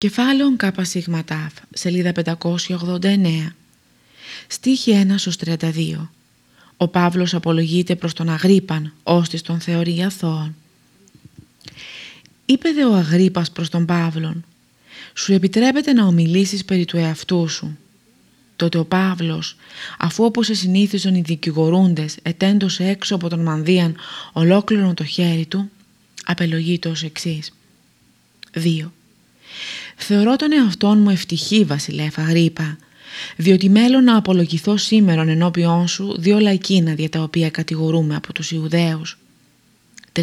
Κεφάλαιο ΚΣΤΑΦ, σελίδα 589, στίχη 1 32. Ο Παύλος απολογείται προς τον Αγρίπαν, ώστις τον θεωρεί αθώον. Είπε δε ο Αγρίπας προς τον Παύλον, σου επιτρέπεται να ομιλήσεις περί του εαυτού σου. Τότε ο Παύλος, αφού όπως συνήθιζαν οι δικηγορούντες ετέντωσε έξω από τον Μανδίαν ολόκληρο το χέρι του, απελογείται ως εξής. 2. Θεωρώ τον εαυτόν μου ευτυχή, βασιλεύ Αγρίπα, διότι μέλλον να απολογηθώ σήμερον ενώπιόν σου δύο λαϊκίνα δια τα οποία κατηγορούμε από τους Ιουδαίους. 3.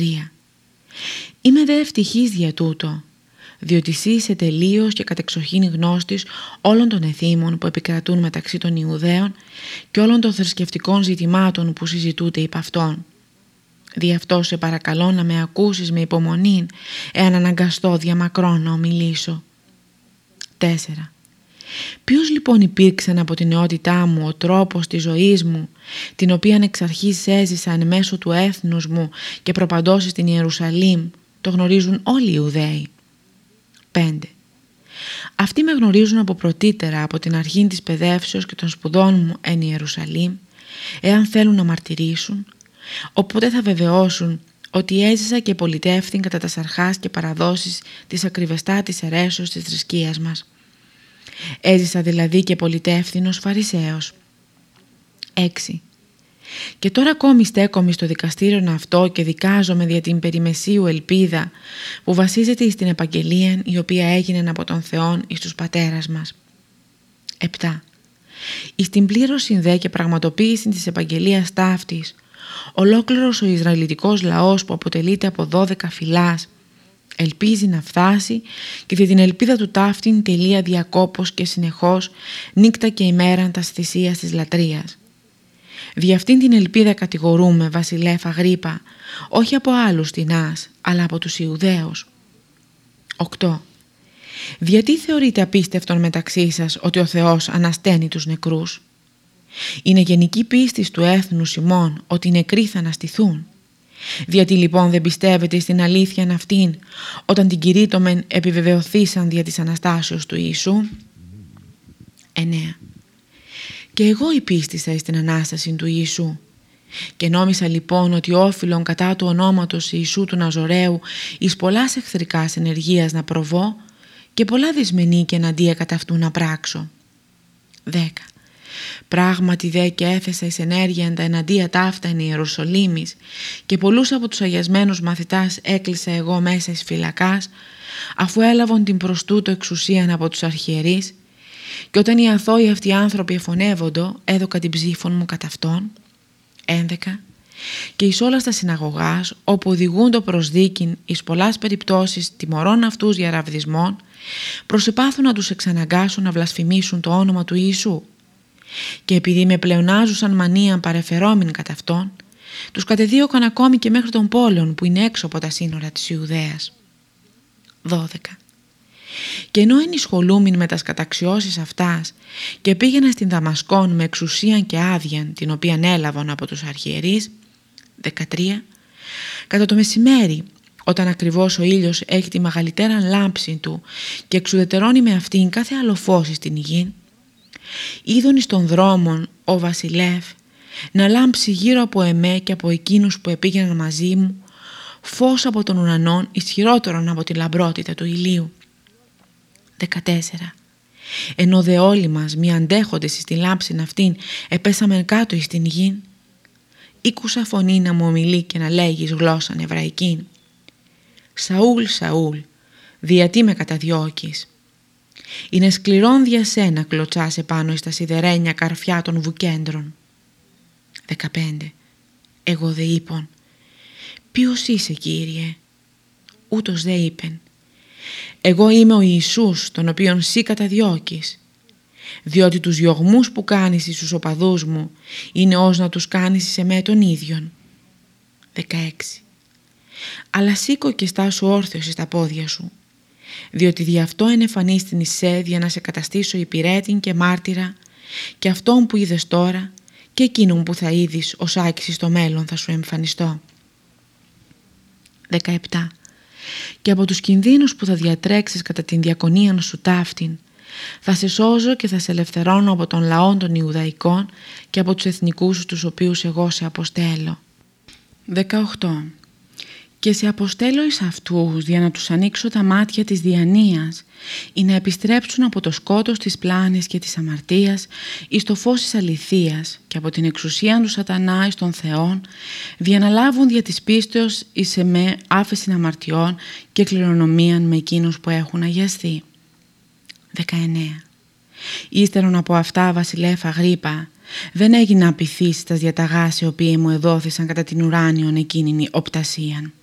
Είμαι δε ευτυχής δια τούτο, διότι εσύ είσαι τελείως και κατεξοχήν γνώστης όλων των εθήμων που επικρατούν μεταξύ των Ιουδαίων και όλων των θρησκευτικών ζητημάτων που συζητούνται υπ' αυτών. Δι' αυτό σε παρακαλώ να με ακούσεις με υπομονή, εάν αναγκαστώ διαμακρόν να ομιλήσω. 4. Ποιος λοιπόν υπήρξε από την νεότητά μου ο τρόπος της ζωής μου, την οποία εξ αρχής έζησα εν μέσω του έθνους μου και προπαντώσεις στην Ιερουσαλήμ, το γνωρίζουν όλοι οι Ιουδαίοι. 5. Αυτοί με γνωρίζουν από πρωτήτερα από την αρχή της παιδεύσεως και των σπουδών μου εν Ιερουσαλήμ, εάν θέλουν να μαρτυρήσουν, οπότε θα βεβαιώσουν ότι έζησα και πολιτεύθην κατά τα σαρχάς και παραδόσεις της ακριβεστά της αιρέσεως της θρησκείας μας. Έζησα δηλαδή και πολιτεύθυνος Φαρισαίος. 6. Και τώρα ακόμη στέκομαι στο δικαστήριο αυτό και δικάζομαι δια την περιμεσίου ελπίδα που βασίζεται στην επαγγελία η οποία έγινε από τον Θεόν εις τους πατέρας μας. 7. Εις την πλήρωση δε και πραγματοποίηση της επαγγελίας ταύτης Ολόκληρος ο Ισραηλιτικός λαός που αποτελείται από 12 φυλάς ελπίζει να φτάσει και δια την ελπίδα του ταύτην τελεία διακόπως και συνεχώς νύκτα και ημέραν τα θυσίας της λατρείας. Δι' αυτήν την ελπίδα κατηγορούμε βασιλεύ Αγρίπα όχι από άλλους τεινάς αλλά από τους Ιουδαίους. 8. Γιατί θεωρείτε απίστευτον μεταξύ σας ότι ο Θεός ανασταίνει τους νεκρούς; Είναι γενική πίστη του έθνου ημών ότι οι νεκροί θα αναστηθούν. Διότι λοιπόν δεν πιστεύετε στην αλήθεια αυτήν όταν την κηρύττωμεν επιβεβαιωθήσαν δια της Αναστάσεως του Ιησού; 9. Και εγώ υπίστησα στην Ανάσταση του Ιησού και νόμισα λοιπόν ότι όφιλον κατά του ονόματος Ιησού του Ναζωραίου εις πολλάς εχθρικάς ενεργείας να προβώ και πολλά δυσμενή και εναντία κατά αυτού να πράξω. 10. Πράγματι δε και έθεσα εις ενέργεια τα εναντία ταύτα εν Ιερουσαλήμης και πολλούς από τους αγιασμένους μαθητάς έκλεισα εγώ μέσα εις φυλακάς αφού έλαβαν την προς τούτο εξουσίαν από τους αρχιερείς και όταν οι αθώοι αυτοί άνθρωποι εφωνεύοντο έδωκα την ψήφων μου κατά αυτόν. 11. Και εις όλας στα συναγωγάς όπου οδηγούν το προσδίκην εις πολλάς περιπτώσεις τιμωρών αυτούς για ραβδισμών προσεπάθουν να τους εξαναγκάσουν να βλασφημίσουν το όνομα του Ιησού και επειδή με πλεονάζουσαν μανία παρεφερόμενοι κατά αυτόν, τους κατεδίωκαν ακόμη και μέχρι των πόλεων που είναι έξω από τα σύνορα της Ιουδαίας. 12. Και ενώ ενισχολούμην με τας καταξιώσεις αυτάς και πήγαινα στην Δαμασκόν με εξουσίαν και άδειαν την οποία έλαβαν από τους αρχιερείς, 13. Κατά το μεσημέρι, όταν ακριβώς ο ήλιος έχει τη μεγαλύτερα λάμψη του και εξουδετερώνει με αυτήν κάθε άλλο φως στην υγιή, είδον εις των δρόμων ο βασιλεύ να λάμψει γύρω από εμέ και από εκείνους που επήγαιναν μαζί μου φως από τον ουρανόν ισχυρότερον από τη λαμπρότητα του ηλίου. 14. Ενώ δε όλοι μας μη αντέχοντες στη λάμψη αυτήν επέσαμε κάτω εις την γην ήκουσα φωνή να μου ομιλεί και να λέγεις γλώσσα εβραϊκή. Σαούλ, Σαούλ, διατί με καταδιώκεις. Είναι σκληρόν δια σένα κλωτσάς επάνω στα σιδερένια καρφιά των βουκέντρων. 15. Εγώ δε είπων. Ποιος είσαι Κύριε; Ούτως δε είπεν. Εγώ είμαι ο Ιησούς τον οποίον σύ καταδιώκεις. Διότι τους διωγμούς που κάνεις στους οπαδούς μου είναι ως να τους κάνεις σε με τον ίδιον. 16. Αλλά σήκω και στάσου όρθιος στα πόδια σου διότι δι' αυτό ενεφανείς την Ισέ για να σε καταστήσω υπηρέτην και μάρτυρα και αυτόν που είδες τώρα και εκείνον που θα είδεις ως άκηση στο μέλλον θα σου εμφανιστώ. 17. και από τους κινδύνους που θα διατρέξεις κατά την διακονία σου ταύτην. Θα σε σώζω και θα σε ελευθερώνω από τον λαό των Ιουδαϊκών και από τους εθνικούς τους οποίους εγώ σε αποστέλω. 18 και σε αποστέλω εις αυτούς για να τους ανοίξω τα μάτια της διανοίας ή να επιστρέψουν από το σκότος της πλάνης και της αμαρτίας εις το φως της αληθείας και από την εξουσία του σατανά εις των Θεών διαναλάβουν δια της πίστεως εις εμέ άφεση αμαρτιών και κληρονομίαν με εκείνους που έχουν αγιαστεί. 19. Ύστερον από αυτά βασιλέφα γρήπα δεν έγινα απειθείς τα διαταγάς οι οποίοι μου εδόθησαν κατά την ουράνιον εκείνην οπτασίαν.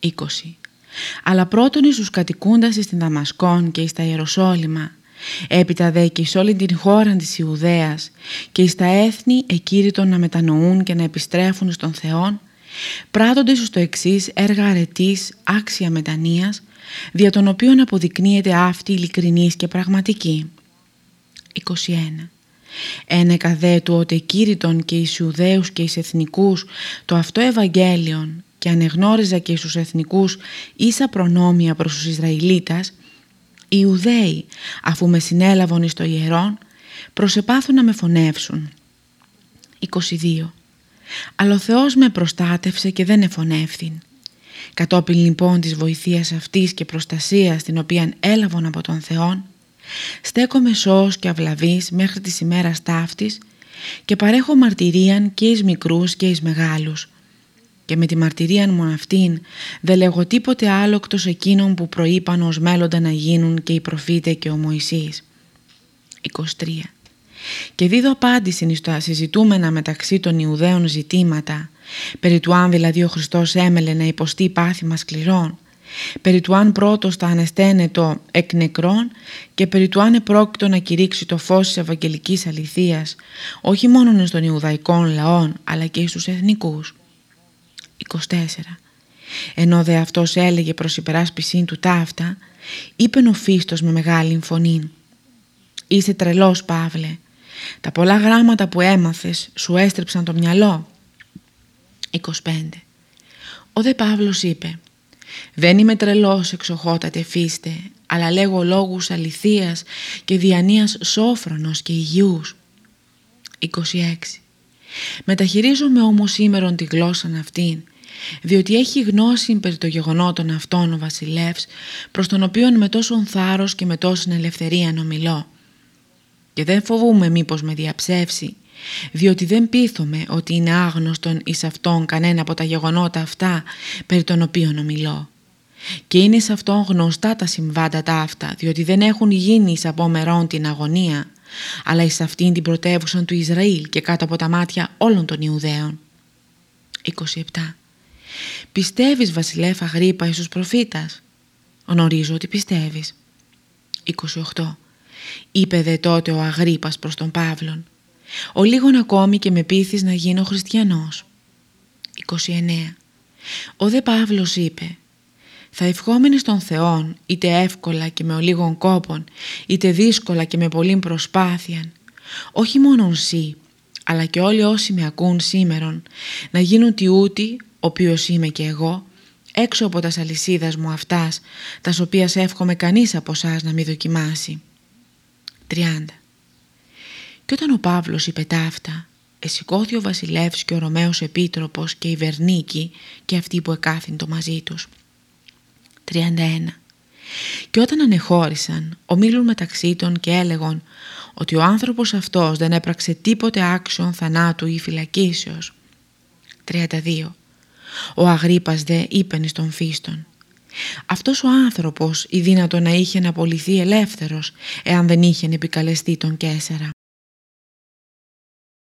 20. Αλλά πρώτον εις τους κατοικούντας στην Δαμασκόν και εις τα Ιεροσόλυμα, έπειτα δε και εις όλη την χώρα της Ιουδαίας και εις τα έθνη εκήρυτον να μετανοούν και να επιστρέφουν στον Θεόν, πράττονται εις το εξής έργα αρετής άξια μετανοίας, δια των οποίων αποδεικνύεται αυτή ειλικρινής και πραγματική. 21. Ένεκα δε του ότι κήρυτον και εις Ιουδαίους και εις εθνικούς το αυτό Ευαγγέλιον και ανεγνώριζα και στους εθνικούς ίσα προνόμια προς τους Ισραηλίτας, οι Ιουδαίοι, αφού με συνέλαβαν εις το ιερόν, προσεπάθουν να με φωνεύσουν. 22. Αλλά ο Θεός με προστάτευσε και δεν εφωνεύθην. Κατόπιν λοιπόν της βοηθείας αυτής και προστασίας την οποία έλαβαν από τον Θεόν, στέκομαι σώος και αυλαβής μέχρι της ημέρας ταύτης και παρέχω μαρτυρίαν και εις μικρούς και εις μεγάλους, και με τη μαρτυρία μου αυτήν δεν λέγω τίποτε άλλο εκτός εκείνων που προείπαν ως μέλλοντα να γίνουν και οι προφήτες και ο Μωυσής. 23. Και δίδω απάντηση στα συζητούμενα μεταξύ των Ιουδαίων ζητήματα περί του αν δηλαδή ο Χριστός έμελε να υποστεί πάθημα σκληρών περί του αν πρώτος θα ανεσταίνετο εκ νεκρών και περί του αν επρόκειτο να κηρύξει το φως της Ευαγγελικής Αληθείας όχι μόνο στον Ιουδαϊκών λαών αλλά και στους εθνικούς. 24. Ενώ δε αυτός έλεγε προς υπεράσπιση του ταύτα, είπε ο Φίστος με μεγάλη φωνή «Είσαι τρελός Παύλε, τα πολλά γράμματα που έμαθες σου έστρεψαν το μυαλό». 25. Ο δε Παύλος είπε «Δεν είμαι τρελός εξοχότατε φίστε, αλλά λέγω λόγους αληθείας και διανοίας σόφρονος και υγιούς». 26. Μεταχειρίζομαι όμως σήμερα τη γλώσσα αυτήν διότι έχει γνώση περί των γεγονότων αυτών ο βασιλεύς, προς τον οποίον με τόσον θάρρος και με τόσον ελευθερία νομιλώ. Και δεν φοβούμαι μήπως με διαψεύσει, διότι δεν πείθομαι ότι είναι άγνωστον εις αυτόν κανένα από τα γεγονότα αυτά περί των οποίων ομιλώ. Και είναι σε αυτόν γνωστά τα συμβάντα τα αυτά, διότι δεν έχουν γίνει εις από μερών την αγωνία, αλλά εις αυτήν την πρωτεύουσα του Ισραήλ και κάτω από τα μάτια όλων των Ιουδαίων. 27. Πιστεύεις βασιλέφα γρήπα εις τους προφήτας; Γνωρίζω ότι πιστεύεις. 28. Είπε δε τότε ο Αγρίπας προς τον Παύλον. Ο λίγον ακόμη και με πείθεις να γίνω χριστιανός. 29. Ο δε Παύλος είπε «Θα ευχόμενοι στον Θεόν είτε εύκολα και με ολίγων κόπων είτε δύσκολα και με πολλή προσπάθεια όχι μόνον σύ αλλά και όλοι όσοι με ακούν σήμερον να γίνουν τιούτοι οποίος είμαι και εγώ, έξω από τας αλυσίδας μου αυτάς, τας οποίας εύχομαι κανείς από εσάς να μην δοκιμάσει. 30. Και όταν ο Παύλος είπε τα αυτά, εσηκώθη ο βασιλεύς και ο Ρωμαίος Επίτροπος και η Βερνίκη και αυτοί που εκάθυντο μαζί τους. 31. Και όταν ανεχώρησαν, ομίλουν μεταξύ των και έλεγον ότι ο άνθρωπος αυτός δεν έπραξε τίποτε άξιον θανάτου ή φυλακίσεως. 32. Ο Αγρίπας δε είπεν στον Φίστον «Αυτός ο άνθρωπος ή δύνατο να είχε να απολυθεί ελεύθερος εάν δεν είχε επικαλεστεί τον Κέσσερα».